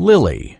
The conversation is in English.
Lily.